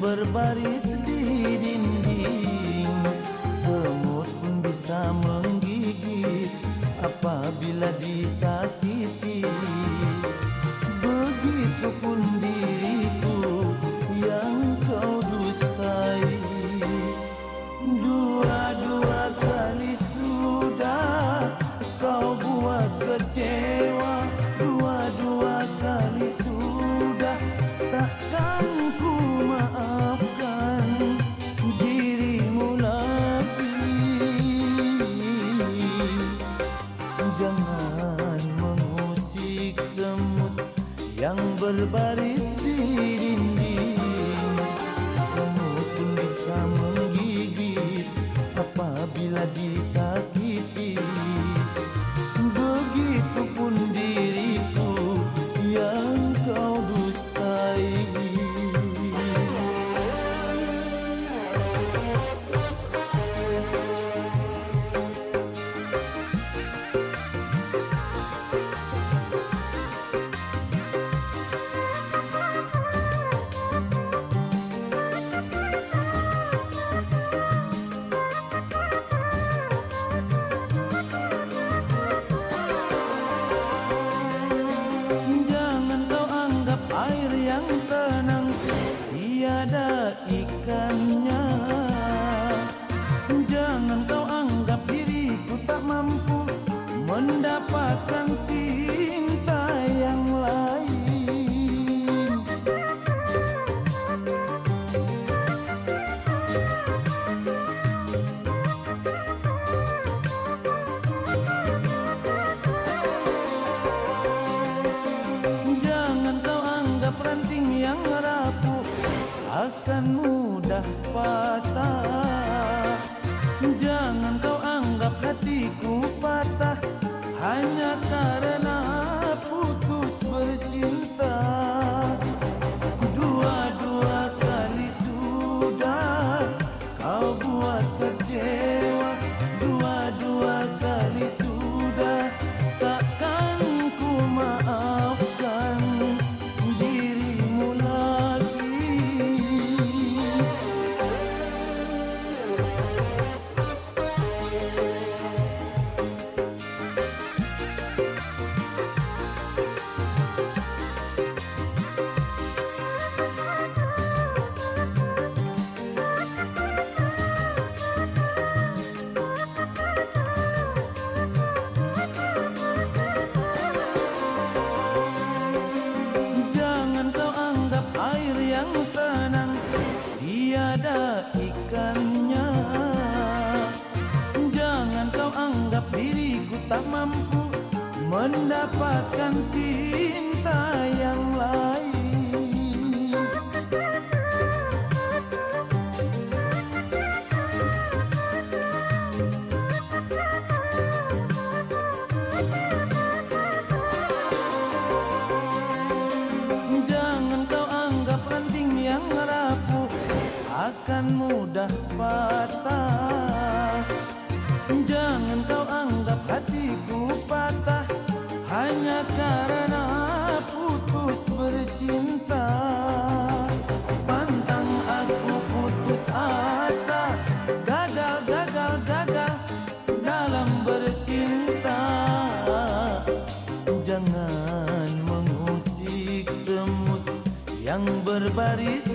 berbaris di dinding Semut pun bisa menggigit apabila disakiti. Begitupun diriku yang kau dustai. Dua-dua kali sudah kau buat kecewa Dua-dua ikannya. Jangan kau anggap diriku tak mampu Mendapatkan cinta patah. Jangan kau anggap hatiku patah hanya karena Tiada ikannya. Jangan kau anggap diriku tak mampu Mendapatkan cinta yang lain akan mudah patah. Jangan kau anggap hatiku patah hanya karena putus bercinta. Pantang aku putus asa, gagal, gagal, gagal dalam bercinta. Jangan mengusik semut yang berbaris